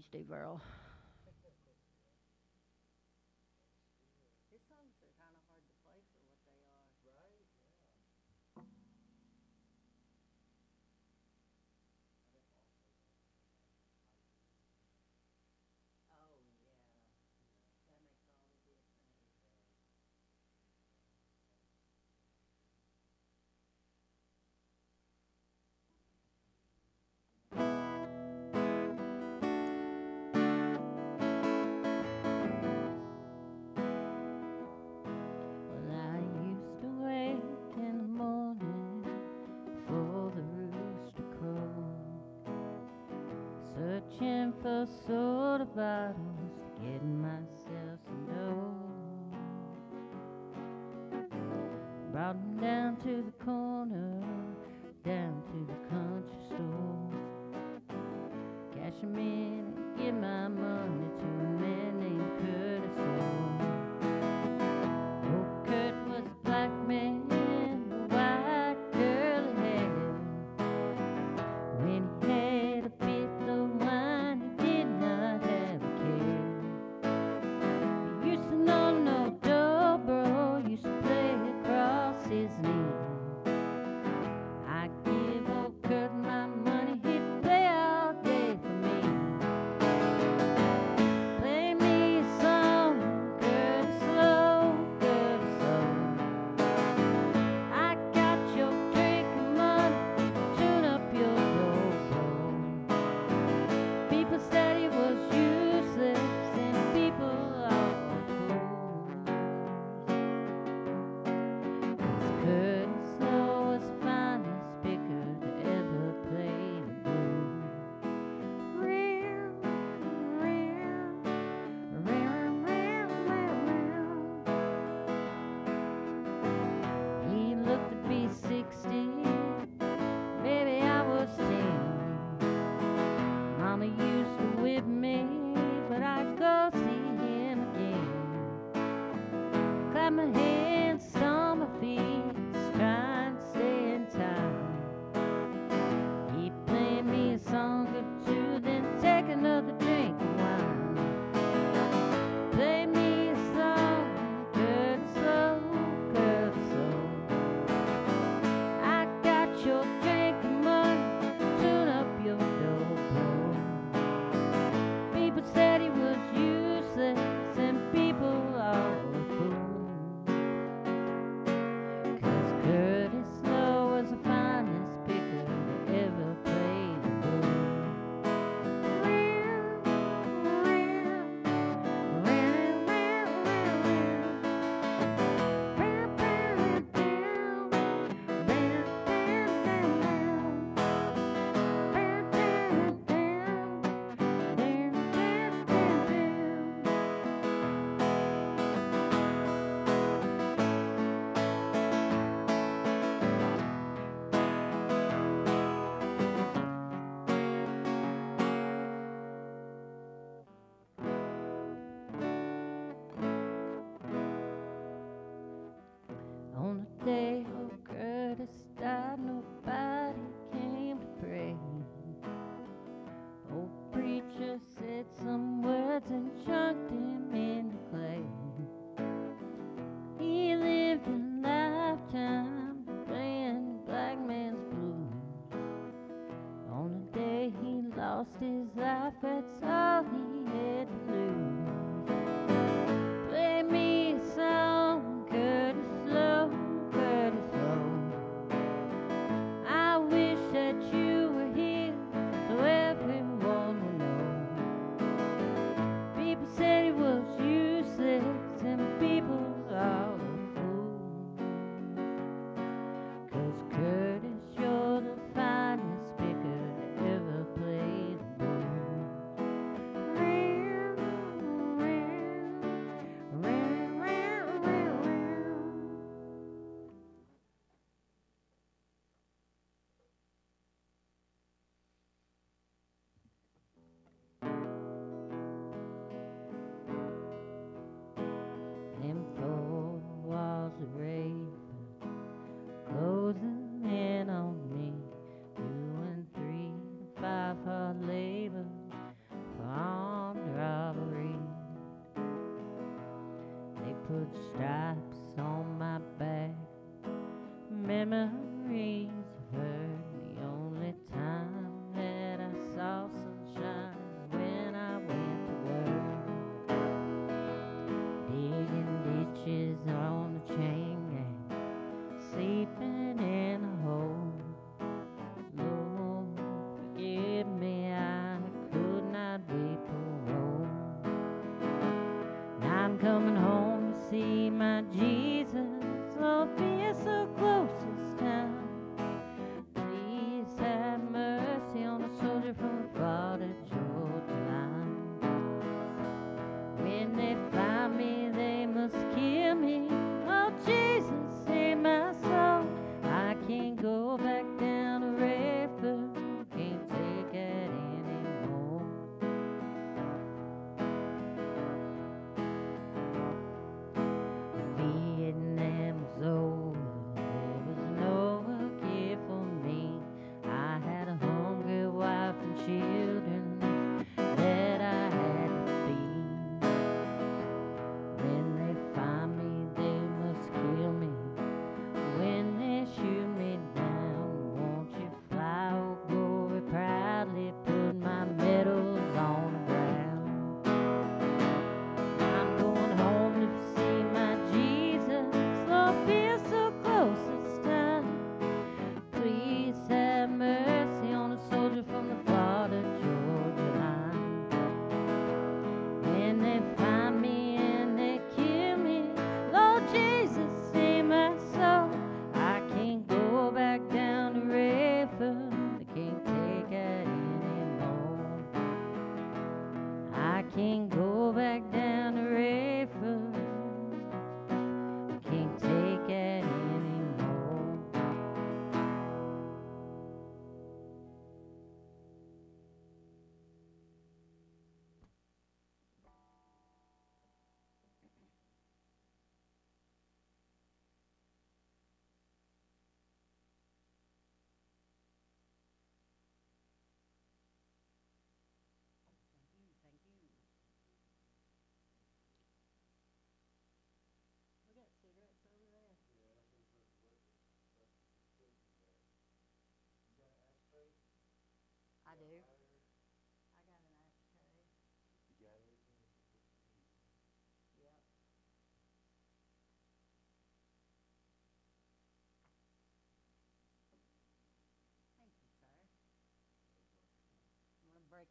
Tuesday, Verl. reaching for soda bottles to get myself some dough. Brought them down to the corner, down to the country store. Cashing me lost his life at some straps on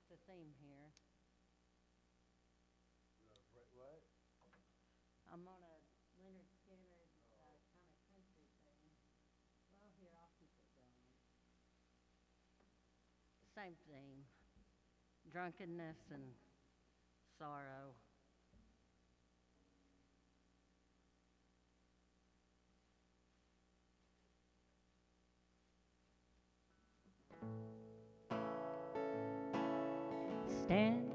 the theme here. What? I'm on a Lynyrd Skynyrd uh, kind of country thing. Well, here, I'll keep it going. Same theme: drunkenness and sorrow. Stand.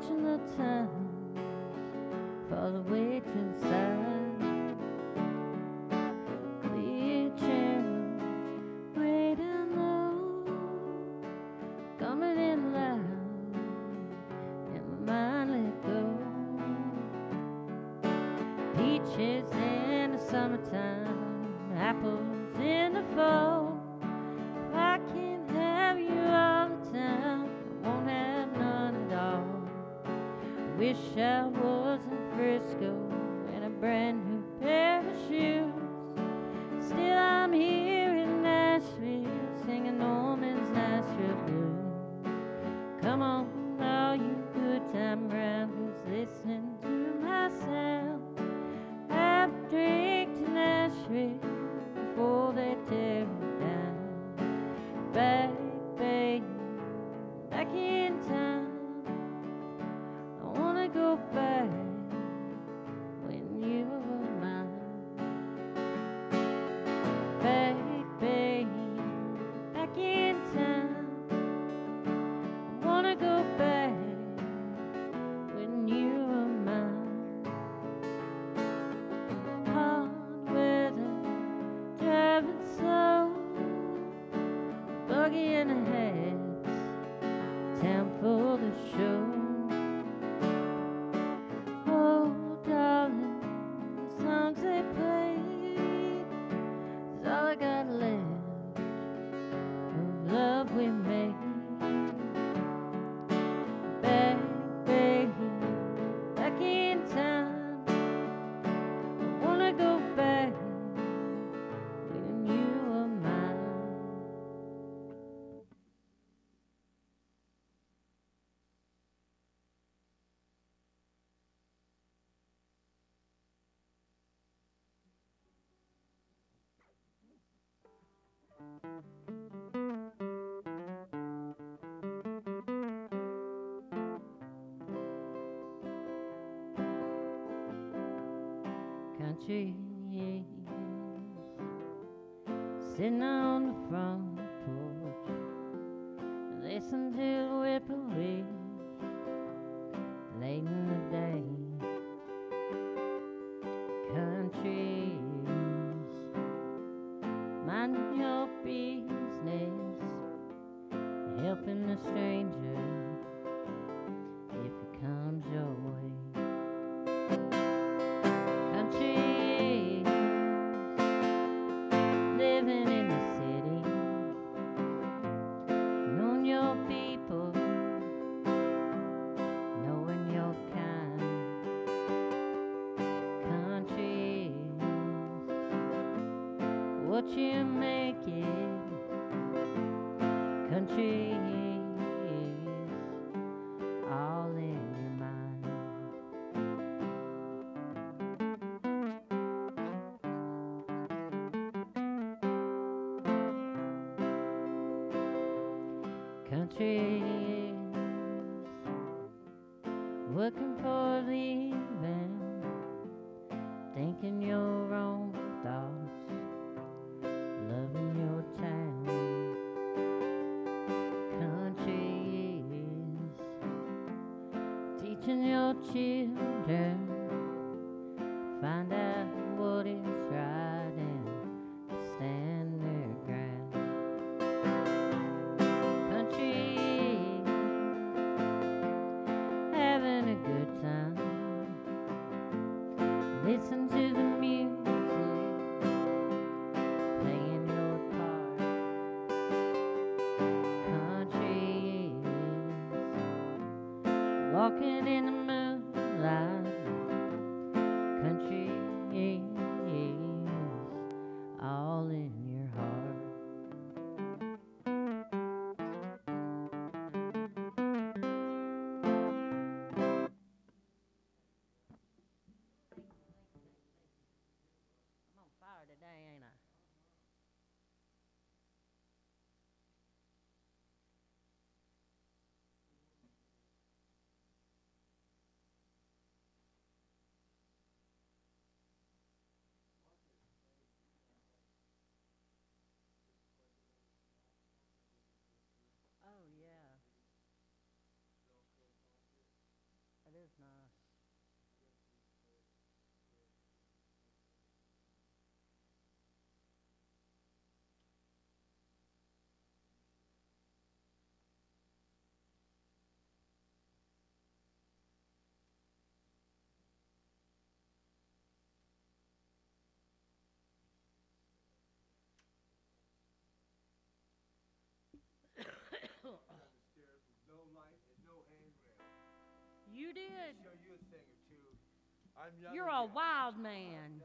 watching the time fall away to sound. Country sitting on the front porch, listen to the whippoorwill late in the day. Country. You make it? Country is all in your mind. Country is for leaving, thinking you're wrong. cheer. You did. You a thing or two. I'm young You're a wild man.